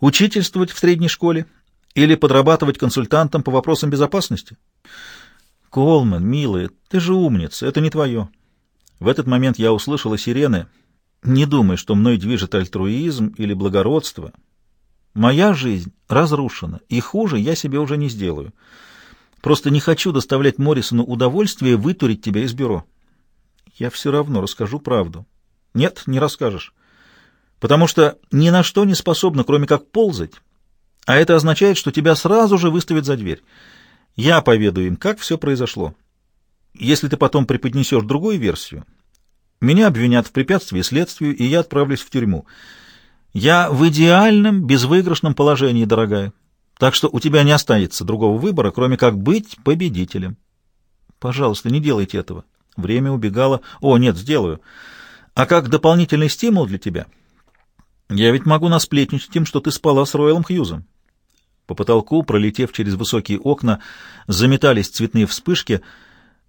Учительствовать в средней школе или подрабатывать консультантом по вопросам безопасности? Колман, милая, ты же умница, это не твое. В этот момент я услышала сирены. Не думай, что мной движет альтруизм или благородство. Моя жизнь разрушена, и хуже я себе уже не сделаю. Просто не хочу доставлять Моррисону удовольствие вытурить тебя из бюро. Я все равно расскажу правду. Нет, не расскажешь. Потому что ни на что не способна, кроме как ползать. А это означает, что тебя сразу же выставят за дверь. Я поведу им, как все произошло. Если ты потом преподнесешь другую версию, меня обвинят в препятствии следствию, и я отправлюсь в тюрьму. Я в идеальном, безвыигрышном положении, дорогая. Так что у тебя не останется другого выбора, кроме как быть победителем. Пожалуйста, не делайте этого. Время убегало. О, нет, сделаю. А как дополнительный стимул для тебя? Я ведь могу насплетничать тем, что ты спала с Ройлом Хьюзом. По потолку, пролетев через высокие окна, заметались цветные вспышки,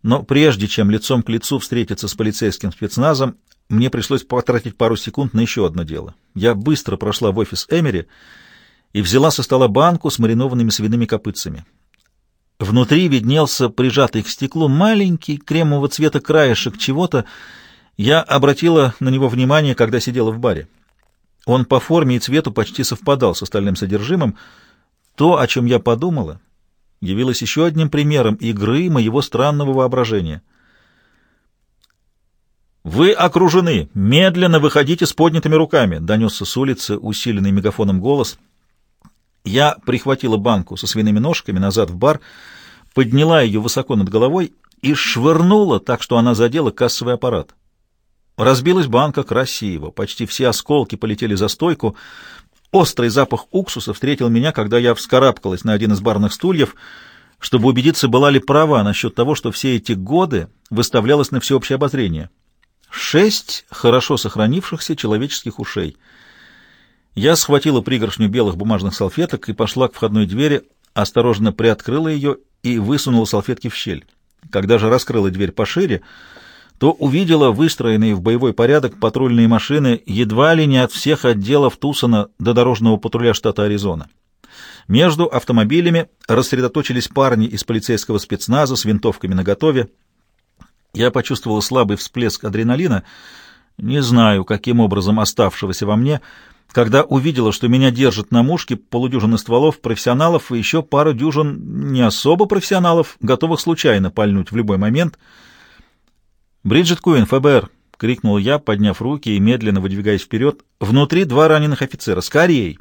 но прежде чем лицом к лицу встретиться с полицейским спецназом, мне пришлось потратить пару секунд на еще одно дело. Я быстро прошла в офис Эмери и взяла со стола банку с маринованными свиными копытцами. Внутри виднелся прижатый к стеклу маленький кремового цвета краешек чего-то. Я обратила на него внимание, когда сидела в баре. Он по форме и цвету почти совпадал с остальным содержимым. То, о чем я подумала, явилось еще одним примером игры моего странного воображения. «Вы окружены! Медленно выходите с поднятыми руками!» — донесся с улицы усиленный мегафоном голос — я прихватила банку со свиными ножками назад в бар, подняла ее высоко над головой и швырнула так, что она задела кассовый аппарат. Разбилась банка красиво, почти все осколки полетели за стойку. Острый запах уксуса встретил меня, когда я вскарабкалась на один из барных стульев, чтобы убедиться, была ли права насчет того, что все эти годы выставлялось на всеобщее обозрение. Шесть хорошо сохранившихся человеческих ушей — я схватила пригоршню белых бумажных салфеток и пошла к входной двери, осторожно приоткрыла ее и высунула салфетки в щель. Когда же раскрыла дверь пошире, то увидела выстроенные в боевой порядок патрульные машины едва ли не от всех отделов Тусона до дорожного патруля штата Аризона. Между автомобилями рассредоточились парни из полицейского спецназа с винтовками наготове. Я почувствовала слабый всплеск адреналина, не знаю, каким образом оставшегося во мне, — когда увидела, что меня держат на мушке полудюжины стволов профессионалов и еще пара дюжин не особо профессионалов, готовых случайно пальнуть в любой момент. «Бриджит Куин, ФБР!» — крикнул я, подняв руки и медленно выдвигаясь вперед. «Внутри два раненых офицера. Скорей!»